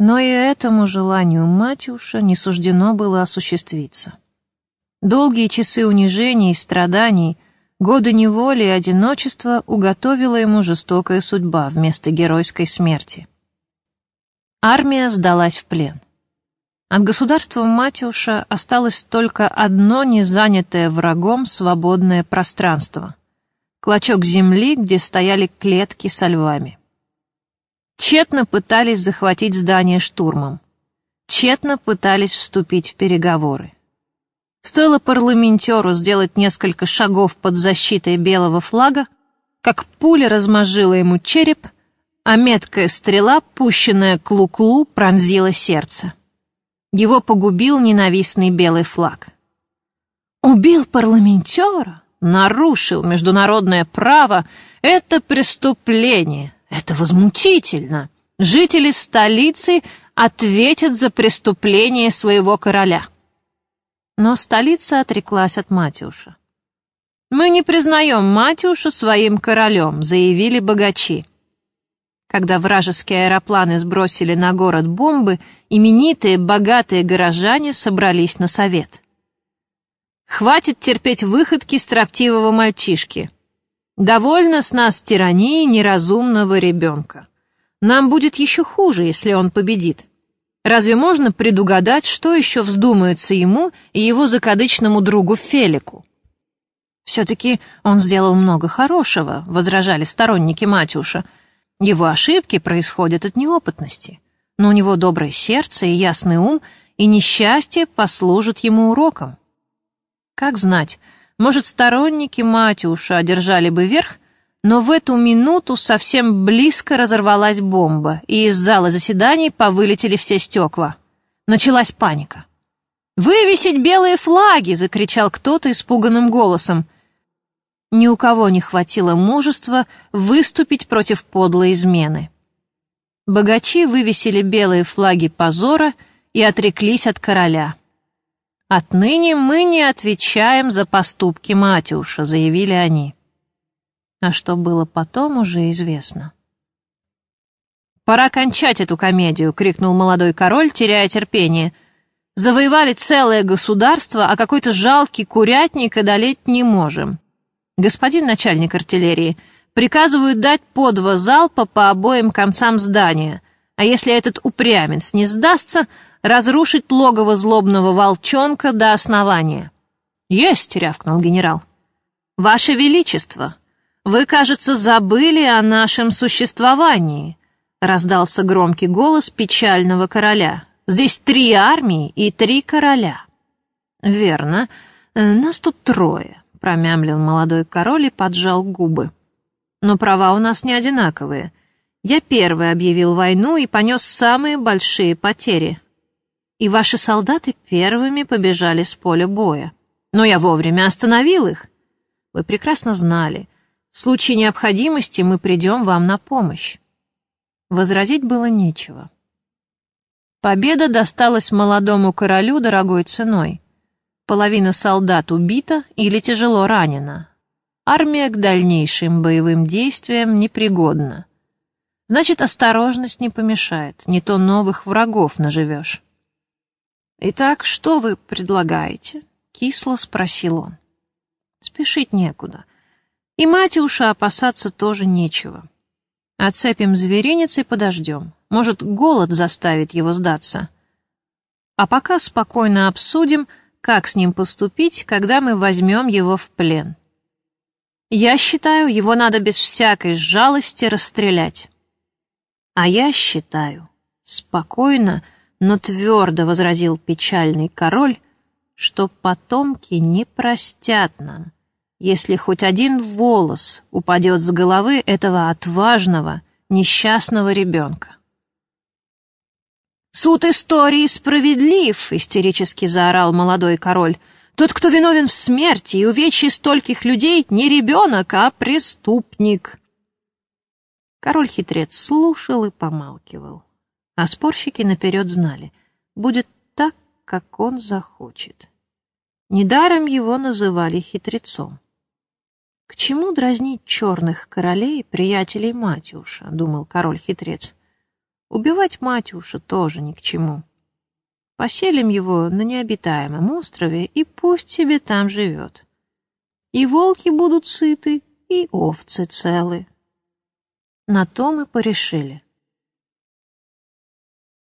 Но и этому желанию Матюша не суждено было осуществиться. Долгие часы унижений и страданий, годы неволи и одиночества уготовила ему жестокая судьба вместо геройской смерти. Армия сдалась в плен. От государства Матюша осталось только одно незанятое врагом свободное пространство — клочок земли, где стояли клетки со львами. Тщетно пытались захватить здание штурмом. Тщетно пытались вступить в переговоры. Стоило парламентеру сделать несколько шагов под защитой белого флага, как пуля размозжила ему череп, а меткая стрела, пущенная к Луклу, пронзила сердце. Его погубил ненавистный белый флаг. Убил парламентера, нарушил международное право — это преступление, это возмутительно. Жители столицы ответят за преступление своего короля. Но столица отреклась от Матюша. «Мы не признаем Матюша своим королем», — заявили богачи. Когда вражеские аэропланы сбросили на город бомбы, именитые богатые горожане собрались на совет. «Хватит терпеть выходки строптивого мальчишки. Довольно с нас тирании неразумного ребенка. Нам будет еще хуже, если он победит. Разве можно предугадать, что еще вздумается ему и его закадычному другу Фелику? «Все-таки он сделал много хорошего», — возражали сторонники Матюша. «Его ошибки происходят от неопытности, но у него доброе сердце и ясный ум, и несчастье послужит ему уроком». Как знать, может, сторонники Матюша одержали бы верх, но в эту минуту совсем близко разорвалась бомба, и из зала заседаний повылетели все стекла. Началась паника. «Вывесить белые флаги!» — закричал кто-то испуганным голосом. Ни у кого не хватило мужества выступить против подлой измены. Богачи вывесили белые флаги позора и отреклись от короля. «Отныне мы не отвечаем за поступки Матюша», — заявили они. А что было потом, уже известно. «Пора кончать эту комедию!» — крикнул молодой король, теряя терпение. «Завоевали целое государство, а какой-то жалкий курятник одолеть не можем. Господин начальник артиллерии, приказывают дать по два залпа по обоим концам здания, а если этот упрямец не сдастся, разрушить логово злобного волчонка до основания. «Есть!» — рявкнул генерал. «Ваше Величество, вы, кажется, забыли о нашем существовании», — раздался громкий голос печального короля. «Здесь три армии и три короля». «Верно, нас тут трое», — промямлил молодой король и поджал губы. «Но права у нас не одинаковые. Я первый объявил войну и понес самые большие потери и ваши солдаты первыми побежали с поля боя. Но я вовремя остановил их. Вы прекрасно знали, в случае необходимости мы придем вам на помощь. Возразить было нечего. Победа досталась молодому королю дорогой ценой. Половина солдат убита или тяжело ранена. Армия к дальнейшим боевым действиям непригодна. Значит, осторожность не помешает, не то новых врагов наживешь. «Итак, что вы предлагаете?» — кисло спросил он. Спешить некуда. И Матюша опасаться тоже нечего. Отцепим зверинец и подождем. Может, голод заставит его сдаться. А пока спокойно обсудим, как с ним поступить, когда мы возьмем его в плен. Я считаю, его надо без всякой жалости расстрелять. А я считаю, спокойно но твердо возразил печальный король, что потомки не простят нам, если хоть один волос упадет с головы этого отважного, несчастного ребенка. «Суд истории справедлив!» — истерически заорал молодой король. «Тот, кто виновен в смерти и увечье стольких людей, не ребенок, а преступник!» Король-хитрец слушал и помалкивал. А спорщики наперед знали, будет так, как он захочет. Недаром его называли хитрецом. К чему дразнить черных королей, приятелей Матюша, думал король-хитрец. Убивать Матюша тоже ни к чему. Поселим его на необитаемом острове, и пусть себе там живет. И волки будут сыты, и овцы целы. На то мы порешили.